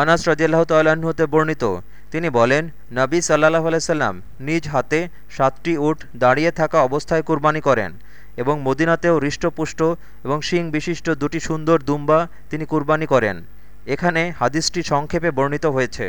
আনাস রাজিয়াল্লাহ হতে বর্ণিত। তিনি বলেন, নবী সাল্লাহ আলাইসাল্লাম নিজ হাতে সাতটি উট দাঁড়িয়ে থাকা অবস্থায় কুরবানি করেন এবং মদিনাতেও হৃষ্টপুষ্ট এবং শিং বিশিষ্ট দুটি সুন্দর দুম্বা তিনি কুরবানি করেন। এখানে হাদিসটি সংক্ষেপে বর্ণিত হয়েছে।